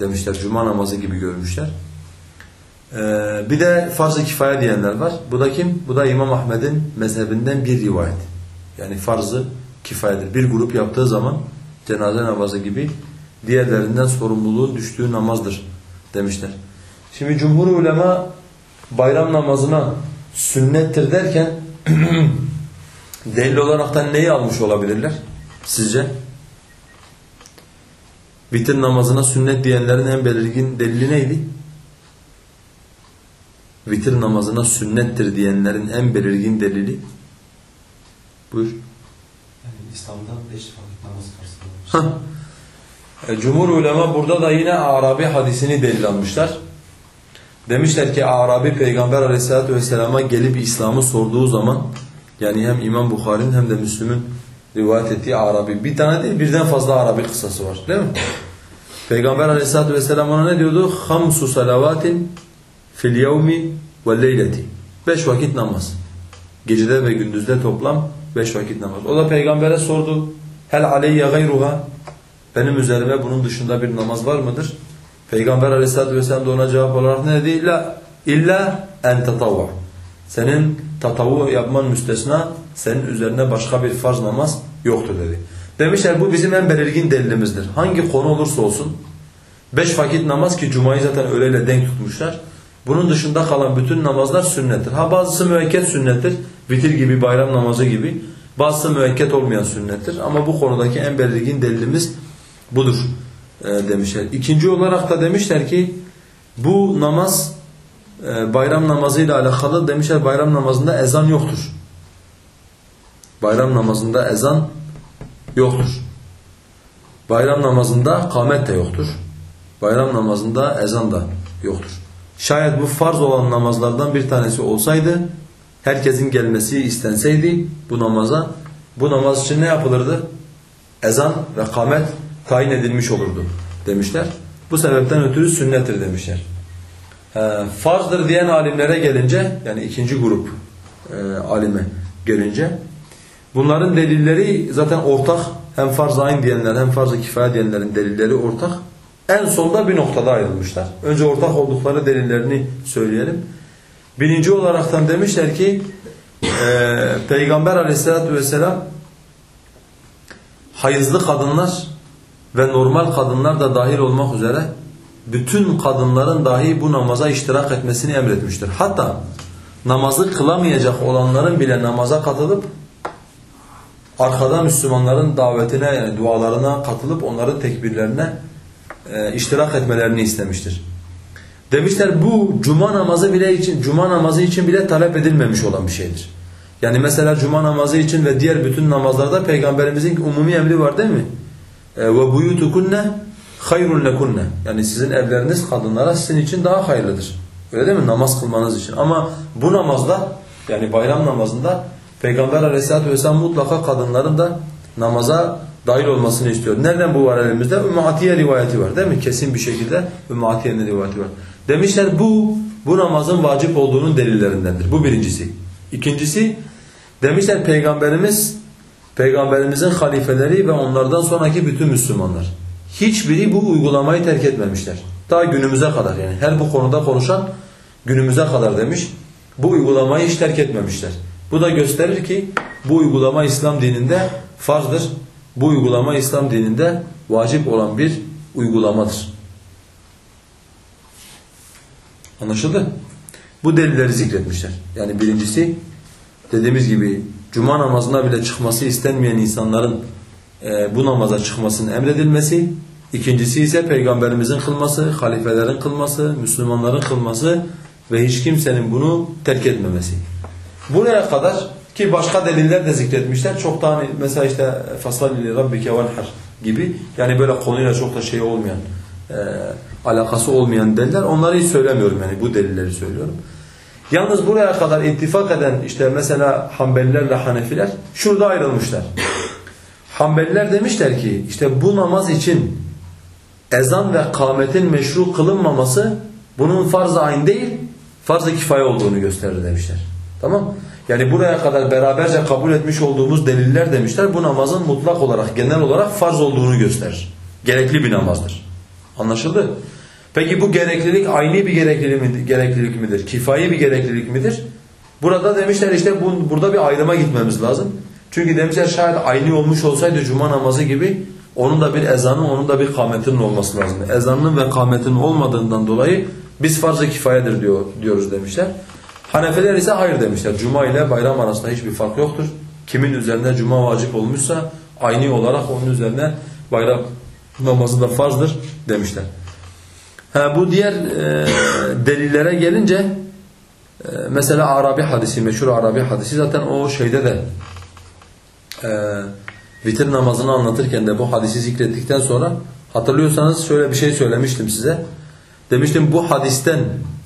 demişler. Cuma namazı gibi görmüşler. Ee, bir de farz-ı kifaye diyenler var. Bu da kim? Bu da İmam Ahmed'in mezhebinden bir rivayet. Yani farz-ı kifayedir. Bir grup yaptığı zaman cenaze namazı gibi diğerlerinden sorumluluğun düştüğü namazdır demişler. Şimdi cumhur ulema bayram namazına sünnettir derken delil olaraktan neyi almış olabilirler sizce? Vitir namazına sünnet diyenlerin en belirgin delili neydi? Vitir namazına sünnettir diyenlerin en belirgin delili? Buyur. Yani İslam'da beş vakit namaz karşılanmış. E, Cumhur ulema burada da yine Arabi hadisini delil almışlar. Demişler ki Arabi Peygamber aleyhissalatü vesselama gelip İslam'ı sorduğu zaman yani hem İmam Bukhari'nin hem de Müslüm'ün rivayet ettiği Arabi bir tane değil birden fazla Arabi kıssası var değil mi? Peygamber aleyhissalatü vesselam ona ne diyordu? Hamsu salavatin fil yevmi ve leyleti. Beş vakit namaz. Gecede ve gündüzde toplam beş vakit namaz. O da peygambere sordu. Hel aleyye gayruha. Benim üzerime bunun dışında bir namaz var mıdır? Peygamber aleyhissalatü vesselam da ona cevap olarak ne dedi? İlla, illa en tatavva. Senin tatavu yapman müstesna, senin üzerine başka bir farz namaz yoktur dedi. Demişler bu bizim en belirgin delilimizdir. Hangi konu olursa olsun, beş vakit namaz ki Cuma'yı zaten öğleyle denk tutmuşlar. Bunun dışında kalan bütün namazlar sünnettir. Ha bazısı müekket sünnettir, vitir gibi, bayram namazı gibi. Bazısı müekket olmayan sünnettir. Ama bu konudaki en belirgin delilimiz budur e, demişler. İkinci olarak da demişler ki bu namaz e, bayram namazıyla alakalı demişler bayram namazında ezan yoktur. Bayram namazında ezan yoktur. Bayram namazında kamet de yoktur. Bayram namazında ezan da yoktur. Şayet bu farz olan namazlardan bir tanesi olsaydı herkesin gelmesi istenseydi bu namaza bu namaz için ne yapılırdı? Ezan ve kamet tayin edilmiş olurdu demişler. Bu sebepten ötürü sünnettir demişler. E, farzdır diyen alimlere gelince yani ikinci grup e, alime gelince bunların delilleri zaten ortak hem farz aynı diyenler hem farz-ı kifaye diyenlerin delilleri ortak. En sonda bir noktada ayrılmışlar. Önce ortak oldukları delillerini söyleyelim. Birinci olaraktan demişler ki e, Peygamber aleyhissalatü vesselam hayızlı kadınlar ve normal kadınlar da dahil olmak üzere bütün kadınların dahi bu namaza iştirak etmesini emretmiştir. Hatta namazı kılamayacak olanların bile namaza katılıp arkada Müslümanların davetine yani dualarına katılıp onların tekbirlerine e, iştirak etmelerini istemiştir. Demişler bu cuma namazı bile için cuma namazı için bile talep edilmemiş olan bir şeydir. Yani mesela cuma namazı için ve diğer bütün namazlarda peygamberimizin umumi emri var değil mi? E, ve buyutukunne hayrun lekunne. Yani sizin evleriniz kadınlara sizin için daha hayırlıdır. Öyle değil mi? Namaz kılmanız için. Ama bu namazda yani bayram namazında Peygamber Aleyhisselatü vesselam mutlaka kadınların da namaza dahil olmasını istiyor. Nereden bu var elimizde? Ümmü rivayeti var değil mi? Kesin bir şekilde Ümmü rivayeti var. Demişler bu bu namazın vacip olduğunun delillerindendir. Bu birincisi. İkincisi demişler Peygamberimiz Peygamberimizin halifeleri ve onlardan sonraki bütün Müslümanlar. Hiçbiri bu uygulamayı terk etmemişler. Daha günümüze kadar yani her bu konuda konuşan günümüze kadar demiş. Bu uygulamayı hiç terk etmemişler. Bu da gösterir ki bu uygulama İslam dininde farzdır Bu uygulama İslam dininde vacip olan bir uygulamadır. Anlaşıldı? Bu delilleri zikretmişler. Yani birincisi dediğimiz gibi cuma namazına bile çıkması istenmeyen insanların e, bu namaza çıkmasının emredilmesi. İkincisi ise peygamberimizin kılması, halifelerin kılması, Müslümanların kılması ve hiç kimsenin bunu terk etmemesi. Buraya kadar ki başka deliller de zikretmişler. Çok daha mesela işte fasalli rabbike venhar gibi yani böyle konuyla çok da şey olmayan e, alakası olmayan deliller. Onları hiç söylemiyorum yani bu delilleri söylüyorum. Yalnız buraya kadar ittifak eden işte mesela Hanbelilerle Hanefiler şurada ayrılmışlar. Hanbeliler demişler ki işte bu namaz için ezan ve kâmetin meşru kılınmaması bunun farz-ı ayn değil, farz-ı kifaye olduğunu gösterir demişler. Tamam? Yani buraya kadar beraberce kabul etmiş olduğumuz deliller demişler bu namazın mutlak olarak, genel olarak farz olduğunu gösterir. Gerekli bir namazdır. Anlaşıldı? Peki bu gereklilik aynı bir gereklilik midir, gereklilik midir? Kifayi bir gereklilik midir? Burada demişler işte bu, burada bir ayrıma gitmemiz lazım. Çünkü demişler şayet aynı olmuş olsaydı cuma namazı gibi onun da bir ezanı, onun da bir kâmetinin olması lazım. Ezanının ve kâmetinin olmadığından dolayı biz farz-ı kifayedir diyor, diyoruz demişler. Hanefiler ise hayır demişler. Cuma ile bayram arasında hiçbir fark yoktur. Kimin üzerine cuma vacip olmuşsa aynı olarak onun üzerine bayram namazı da farzdır demişler. Ha, bu diğer e, delillere gelince e, mesela Arabi hadisi, meşhur Arabi hadisi zaten o şeyde de e, vitir namazını anlatırken de bu hadisi zikrettikten sonra hatırlıyorsanız şöyle bir şey söylemiştim size. Demiştim bu hadisten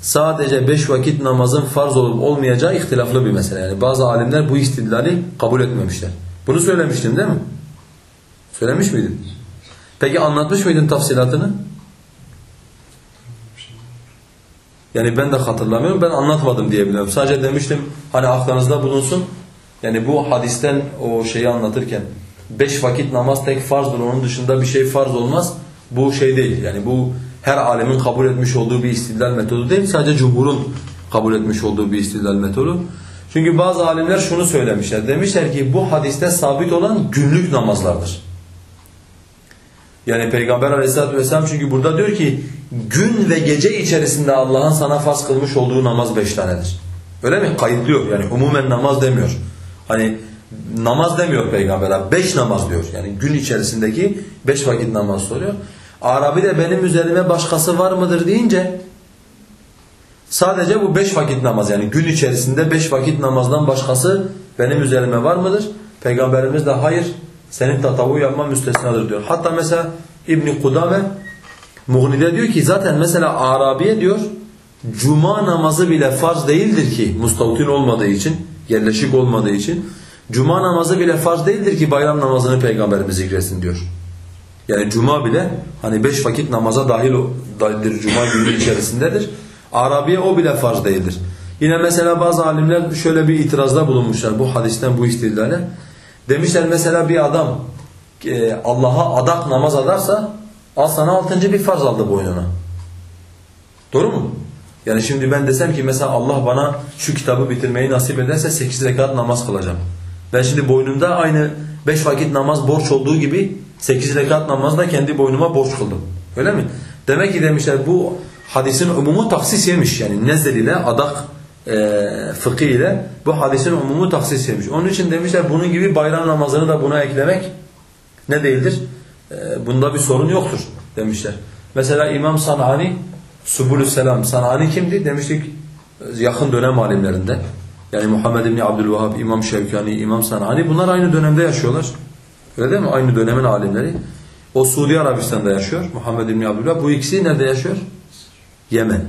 sadece beş vakit namazın farz olup olmayacağı ihtilaflı bir mesele. Yani bazı alimler bu istidlali kabul etmemişler. Bunu söylemiştim değil mi? Söylemiş miydin? Peki anlatmış mıydın tafsilatını? Yani ben de hatırlamıyorum. Ben anlatmadım diye biliyorum. Sadece demiştim hani aklınızda bulunsun. Yani bu hadisten o şeyi anlatırken beş vakit namaz tek farzdır. Onun dışında bir şey farz olmaz. Bu şey değil. Yani bu her alemin kabul etmiş olduğu bir istidlal metodu değil. Sadece cumhurun kabul etmiş olduğu bir istidlal metodu. Çünkü bazı alimler şunu söylemişler. Demişler ki bu hadiste sabit olan günlük namazlardır. Yani Peygamber aleyhissalatü vesselam çünkü burada diyor ki gün ve gece içerisinde Allah'ın sana farz kılmış olduğu namaz beş tanedir. Öyle mi? Kayıtlıyor yani umumen namaz demiyor. Hani namaz demiyor Peygamber beş namaz diyor. Yani gün içerisindeki beş vakit namaz soruyor. Arabi de benim üzerime başkası var mıdır deyince sadece bu beş vakit namaz yani gün içerisinde beş vakit namazdan başkası benim üzerime var mıdır? Peygamberimiz de hayır senin tatavu yapma müstesnadır diyor. Hatta mesela İbn Kudame Mughni'de diyor ki zaten mesela Arabiye diyor cuma namazı bile farz değildir ki mustavtin olmadığı için, yerleşik olmadığı için cuma namazı bile farz değildir ki bayram namazını peygamberimiz zikretsin diyor. Yani cuma bile hani beş vakit namaza dahil dahildir cuma günü içerisindedir. Arabiye o bile farz değildir. Yine mesela bazı alimler şöyle bir itirazda bulunmuşlar bu hadisten bu istidlale. Demişler mesela bir adam e, Allah'a adak namaz adarsa al sana altıncı bir farz aldı boynuna. Doğru mu? Yani şimdi ben desem ki mesela Allah bana şu kitabı bitirmeyi nasip ederse sekiz rekat namaz kılacağım. Ben şimdi boynumda aynı beş vakit namaz borç olduğu gibi sekiz rekat namaz da kendi boynuma borç kıldım. Öyle mi? Demek ki demişler bu hadisin umumu taksis yemiş. Yani nezl ile adak e, fıkı ile bu hadisin umumu taksis yemiş. Onun için demişler bunun gibi bayram namazını da buna eklemek ne değildir? E, bunda bir sorun yoktur demişler. Mesela İmam Sanani Subulü Selam Sanani kimdi? Demiştik yakın dönem alimlerinde. Yani Muhammed İbni Abdülvahhab, İmam Şevkani, İmam Sanani bunlar aynı dönemde yaşıyorlar. Öyle değil mi? Aynı dönemin alimleri. O Suudi Arabistan'da yaşıyor. Muhammed İbni Abdülvahhab. Bu ikisi nerede yaşıyor? Yemen.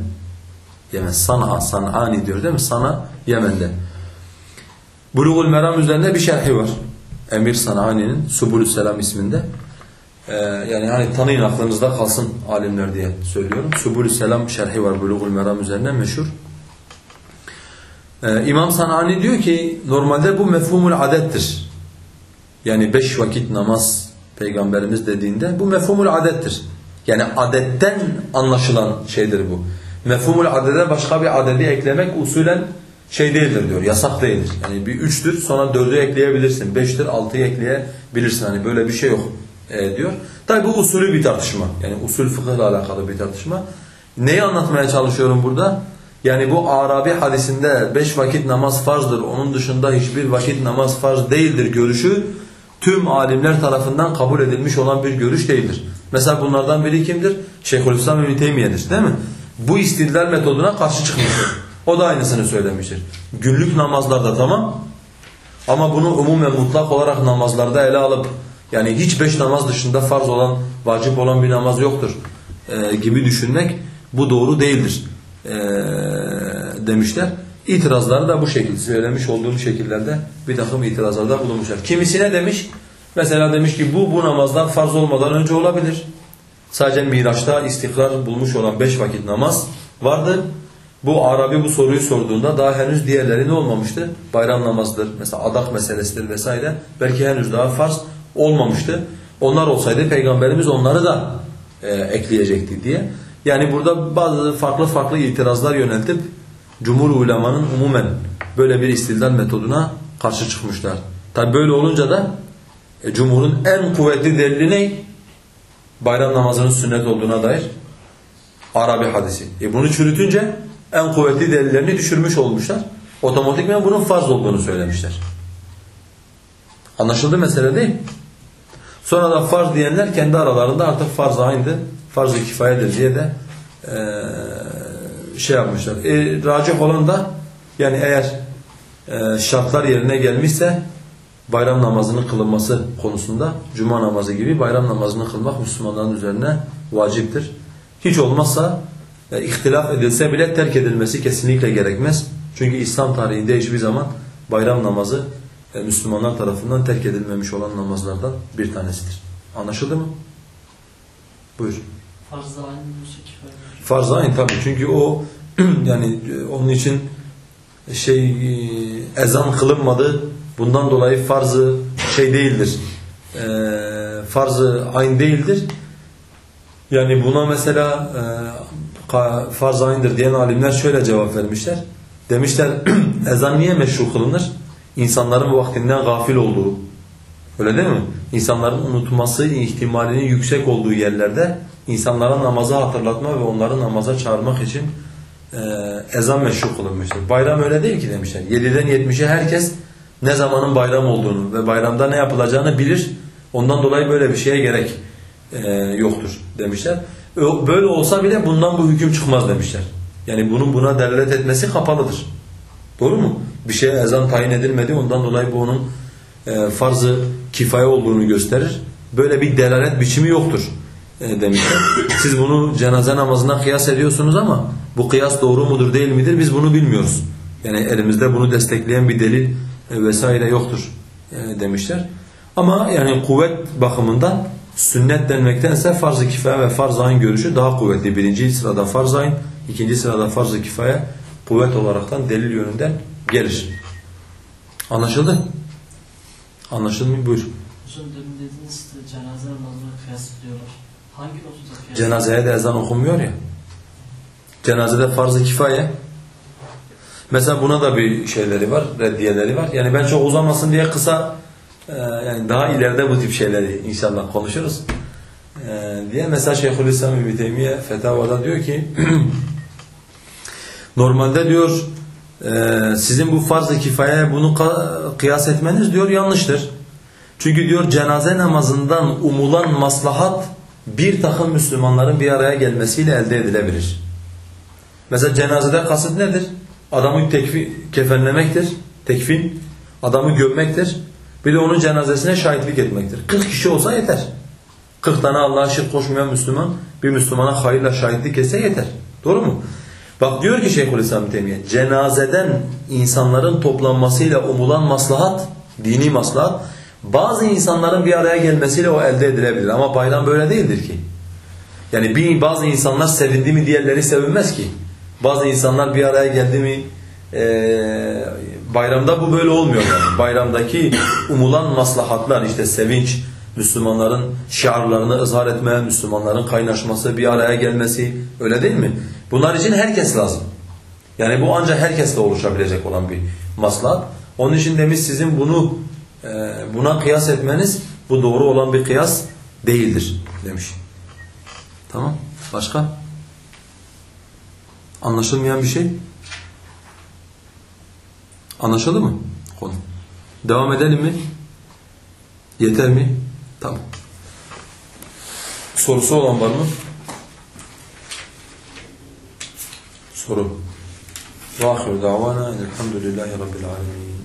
Yemen. San'a, San'ani diyor değil mi? Sana Yemen'de. Bulugul Meram üzerinde bir şerhi var. Emir San'ani'nin Subulü Selam isminde. Ee, yani hani tanıyın aklınızda kalsın alimler diye söylüyorum. Subulü Selam şerhi var Bulugul Meram üzerine meşhur. Ee, İmam Sanani diyor ki normalde bu mefhumul adettir. Yani beş vakit namaz peygamberimiz dediğinde bu mefhumul adettir. Yani adetten anlaşılan şeydir bu. Mefhumul adede başka bir adedi eklemek usulen şey değildir diyor, yasak değildir. Yani bir üçtür, sonra dördü ekleyebilirsin, beştir, altıyı ekleyebilirsin. Hani böyle bir şey yok e, diyor. Tabi bu usulü bir tartışma. Yani usul fıkıhla alakalı bir tartışma. Neyi anlatmaya çalışıyorum burada? Yani bu Arabi hadisinde beş vakit namaz farzdır, onun dışında hiçbir vakit namaz farz değildir görüşü tüm alimler tarafından kabul edilmiş olan bir görüş değildir. Mesela bunlardan biri kimdir? Şeyhülislam İbn Teymiye'dir değil mi? Bu istidlal metoduna karşı çıkmıştır. O da aynısını söylemiştir. Günlük namazlarda tamam ama bunu umumen mutlak olarak namazlarda ele alıp yani hiç beş namaz dışında farz olan, vacip olan bir namaz yoktur e, gibi düşünmek bu doğru değildir e, demişler. İtirazları da bu şekilde söylemiş olduğum şekillerde bir takım itirazlarda bulunmuşlar. Kimisine demiş, mesela demiş ki bu bu namazlar farz olmadan önce olabilir. Sadece Miraç'ta istikrar bulmuş olan beş vakit namaz vardı. Bu Arabi bu soruyu sorduğunda daha henüz diğerleri ne olmamıştı? Bayram namazıdır, mesela adak meselesidir vesaire. Belki henüz daha farz olmamıştı. Onlar olsaydı Peygamberimiz onları da e, ekleyecekti diye. Yani burada bazı farklı farklı itirazlar yöneltip Cumhur ulemanın umumen böyle bir istildal metoduna karşı çıkmışlar. Tabi böyle olunca da e, Cumhur'un en kuvvetli delili ne? Bayram namazının sünnet olduğuna dair Arabi hadisi. E bunu çürütünce en kuvvetli delillerini düşürmüş olmuşlar. Otomatikman bunun farz olduğunu söylemişler. Anlaşıldı mesele değil Sonra da farz diyenler kendi aralarında artık farz aynıdır, farz-ı kifayedir diye de e, şey yapmışlar. E, racih olan da yani eğer e, şartlar yerine gelmişse bayram namazının kılınması konusunda cuma namazı gibi bayram namazını kılmak Müslümanların üzerine vaciptir. Hiç olmazsa e, ihtilaf edilse bile terk edilmesi kesinlikle gerekmez. Çünkü İslam tarihinde hiçbir zaman bayram namazı e, Müslümanlar tarafından terk edilmemiş olan namazlardan bir tanesidir. Anlaşıldı mı? Buyur. Farz-ı. Farz aynı tabii çünkü o yani e, onun için şey e, ezan kılınmadı. Bundan dolayı farzı şey değildir. E, farzı aynı değildir. Yani buna mesela e, farz aynıdır diyen alimler şöyle cevap vermişler. Demişler ezan niye meşru kılınır? İnsanların vaktinden gafil olduğu. Öyle değil mi? İnsanların unutması ihtimalinin yüksek olduğu yerlerde insanlara namazı hatırlatma ve onları namaza çağırmak için e, ezan meşru kılınmıştır. Bayram öyle değil ki demişler. 7'den 70'e herkes ne zamanın bayram olduğunu ve bayramda ne yapılacağını bilir. Ondan dolayı böyle bir şeye gerek e, yoktur demişler. Böyle olsa bile bundan bu hüküm çıkmaz demişler. Yani bunun buna delalet etmesi kapalıdır. Doğru mu? Bir şeye ezan tayin edilmedi ondan dolayı bu onun e, farz-ı kifaye olduğunu gösterir. Böyle bir delalet biçimi yoktur e, demişler. Siz bunu cenaze namazına kıyas ediyorsunuz ama bu kıyas doğru mudur değil midir biz bunu bilmiyoruz. Yani elimizde bunu destekleyen bir delil e, vesaire yoktur e, demişler. Ama yani kuvvet bakımından sünnet denmektense farz-ı kifaye ve farz-ı ayn görüşü daha kuvvetli. Birinci sırada farz-ı ayn, ikinci sırada farz-ı kifaye kuvvet olaraktan delil yönünden gelir. Anlaşıldı? Anlaşıldı mı? Buyur. Hocam demin dediniz de cenaze namazına kıyas ediyorlar. Hangi noktada kıyas Cenazeye de ezan okunmuyor ya. Cenazede farz-ı kifaye. Mesela buna da bir şeyleri var, reddiyeleri var. Yani ben çok uzamasın diye kısa e, yani daha ileride bu tip şeyleri inşallah konuşuruz. E, diye mesela Şeyhülislam İbni Teymiye Fetavada diyor ki normalde diyor sizin bu farz-ı kifaya bunu kıyas etmeniz diyor yanlıştır. Çünkü diyor cenaze namazından umulan maslahat bir takım Müslümanların bir araya gelmesiyle elde edilebilir. Mesela cenazede kasıt nedir? Adamı tekfi, kefenlemektir, tekfin, adamı gömmektir. Bir de onun cenazesine şahitlik etmektir. 40 kişi olsa yeter. 40 tane Allah'a şirk koşmayan Müslüman bir Müslümana hayırla şahitlik etse yeter. Doğru mu? Bak diyor ki Şeyhülislam Temiye, cenazeden insanların toplanmasıyla umulan maslahat, dini maslahat, bazı insanların bir araya gelmesiyle o elde edilebilir. Ama bayram böyle değildir ki. Yani bir, bazı insanlar sevindi mi diğerleri sevinmez ki. Bazı insanlar bir araya geldi mi e, bayramda bu böyle olmuyor yani. Bayramdaki umulan maslahatlar işte sevinç, Müslümanların şiarlarını ızhar etme, Müslümanların kaynaşması, bir araya gelmesi öyle değil mi? Bunlar için herkes lazım. Yani bu ancak herkesle oluşabilecek olan bir maslahat. Onun için demiş sizin bunu e, buna kıyas etmeniz bu doğru olan bir kıyas değildir demiş. Tamam. Başka? Anlaşılmayan bir şey? Anlaşıldı mı? Konu. Devam edelim mi? Yeter mi? Tamam. Sorusu olan var mı? Soru. Ve ahir davana elhamdülillahi rabbil alemin.